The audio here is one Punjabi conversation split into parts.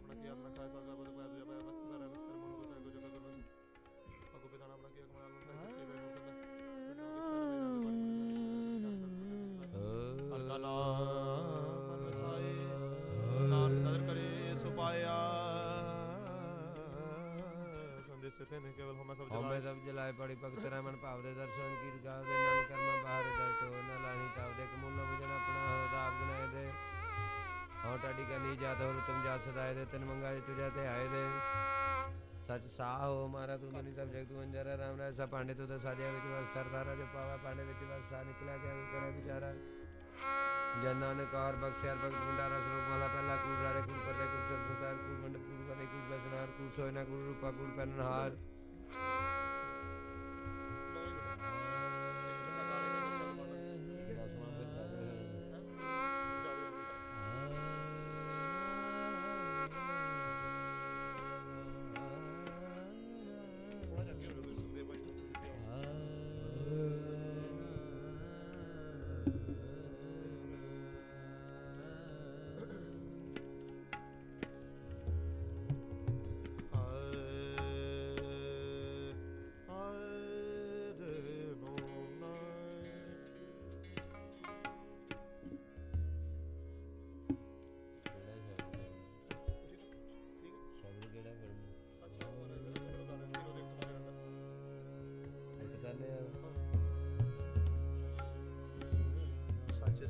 ਆਪਣਾ ਕੀ ਆਤਨਾ ਖਾਇ ਸਰਗਾ ਬਦ ਪਾਇ ਦੁਜਾ ਪਾਇ ਮਸਤ ਕਰੇ ਮਸਕਰ ਮਨ ਕੋ ਤਾਗੋ ਜਗਾ ਕਰ ਬਸ ਅਗੋ ਪਿਤਾਣਾ ਆਪਣਾ ਕੀ ਕਮਾਲ ਨੂੰ ਖਾਇ ਸੱਚੇ ਬੈਠੋ ਕੰਦਾ ਹਰ ਕਾ ਨਾਮ ਮਨ ਵਸਾਏ ਨਾਨਕ ਨਦਰ ਕਰੇ ਸੁਪਾਇਆ। ਸੰਦੇਸ਼ ਤੇ ਨੇ, ਕੇਵਲ ਹਮੇ ਸਭ ਹਉਮੈ ਜਲਾ ਸਭ ਜਲਾਏ ਪੜੀ ਭਗਤ ਰਮਨ ਭਾਵ ਦੇ ਦਰਸ਼ਨ ਕੀ ਗਾਵ ਦੇ ਨਾਨਕ ਕਰਮ ਬਾਹਰ ਦਲਟੋ ਨ ਲਾਣੀ ਤਾਵ ਦੇ ਕਮੂਲ ਬਜਨ ਆਪਣਾ। ਹਉ ਟਾਡੀ ਕਨੀ ਜਾਤ ਹੋ ਤੁਮ ਜਾ ਸਦਾਏ ਦੇ, ਤਨ ਮੰਗਾ ਜੇ ਤੁਜਾ ਤੇ ਆਏ ਦੇ। ਸਚ ਸਾਹੋ ਮਾਰਾ ਤੂੰ ਮਨੀ ਸਭ ਜਗ ਤੂੰ ਅੰਜਰ ਰਾਮ ਰਾਜ ਸਾ ਪਾਂਡੇ ਤੂੰ ਤਾਂ ਸਾਜਿਆ ਵਿੱਚ ਵਸਤਰ ਤਾਰਾ ਜੋ ਪਾਵਾ ਪਾਂਡੇ ਵਿੱਚ ਵਸਾ ਨਿਕਲਿਆ ਗਿਆ ਕਰੇ ਵਿਚਾਰਾ ਜਨਾਂ ਨੇ ਕਾਰ ਬਖਸ਼ਿਆਰ ਭਗਤ ਭੰਡਾਰਾ ਸਰੋਗ ਮਾਲਾ ਪਹਿਲਾ ਕੂੜ ਰਾਰੇ ਕੂੜ ਪਰਦੇ ਕੂੜ ਸਭ ਸੰਸਾਰ ਕੂੜ, ਮੰਡਪ ਕੂੜ ਕਰੇ ਕੂੜ ਬਸਨਾਰ ਕੂੜ, ਸੋਇਨਾ ਕੂੜ, ਰੂਪਾ ਕੂੜ ਪੈਨਹਾਰ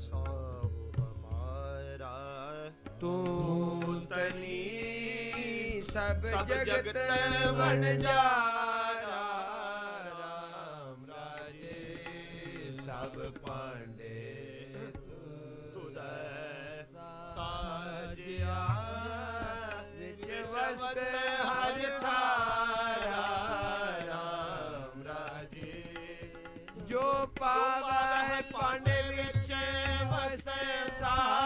ਸਭ ਤੂੰ ਤਨੀ ਸਭ ਜਗਤ ਜਗਤ ਵਣ सा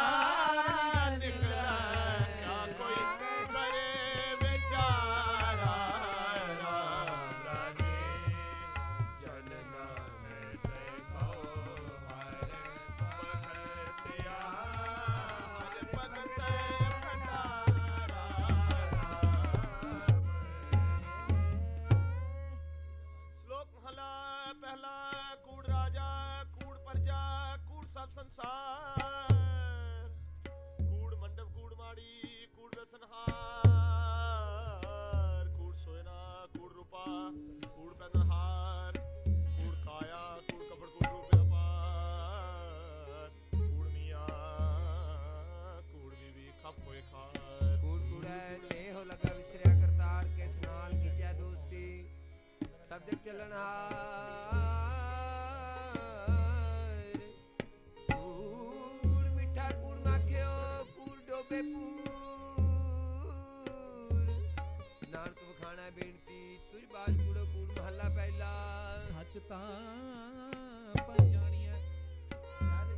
ਸਭ ਜਗ ਚੱਲਣ ਹਾਰ ਕੂੜ ਮਿੱਠਾ ਕੂੜ ਮਾਖਿਓ ਕੂੜ ਡੋਬੇ ਪੂਰ ਨਾਨਕ ਵਖਾਣਾ ਬੇਨਤੀ ਤੁਝ ਬਾਜ ਕੂੜੋ ਕੂੜ ਮਹੱਲਾ ਪਹਿਲਾ। ਸੱਚ ਤਾਂ ਜਾਣੀਐ।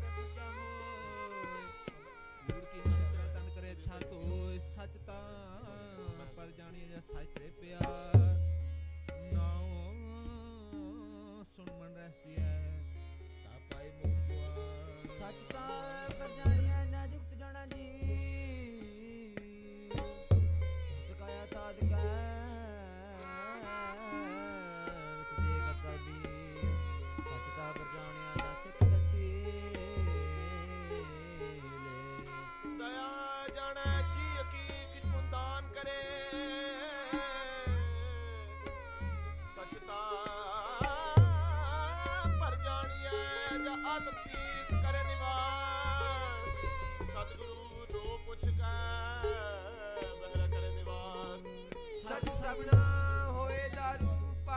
ਦਾ ਸੱਚਾ ਹੋਏ। ਕੀ ਤਨ ਕਰੇ ਤੋਏ। ਸੱਚ ਤਾਂ ਪਰ ਜਾਣੀਐ ਜਾਂ ਸੱਚ ਤੇ ਪਿਆਰ। ਨਾਉ son buenas gracias.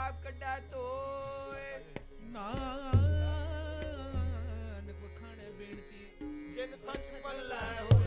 ਪਾਪ ਕੱਢਾ ਤੋਏ। ਨਾਨਕ ਵਖਾਣੇ ਬੇਨਤੀ। ਜਿਨ ਸੱਚ ਪੱਲੇ ਹੋਏ।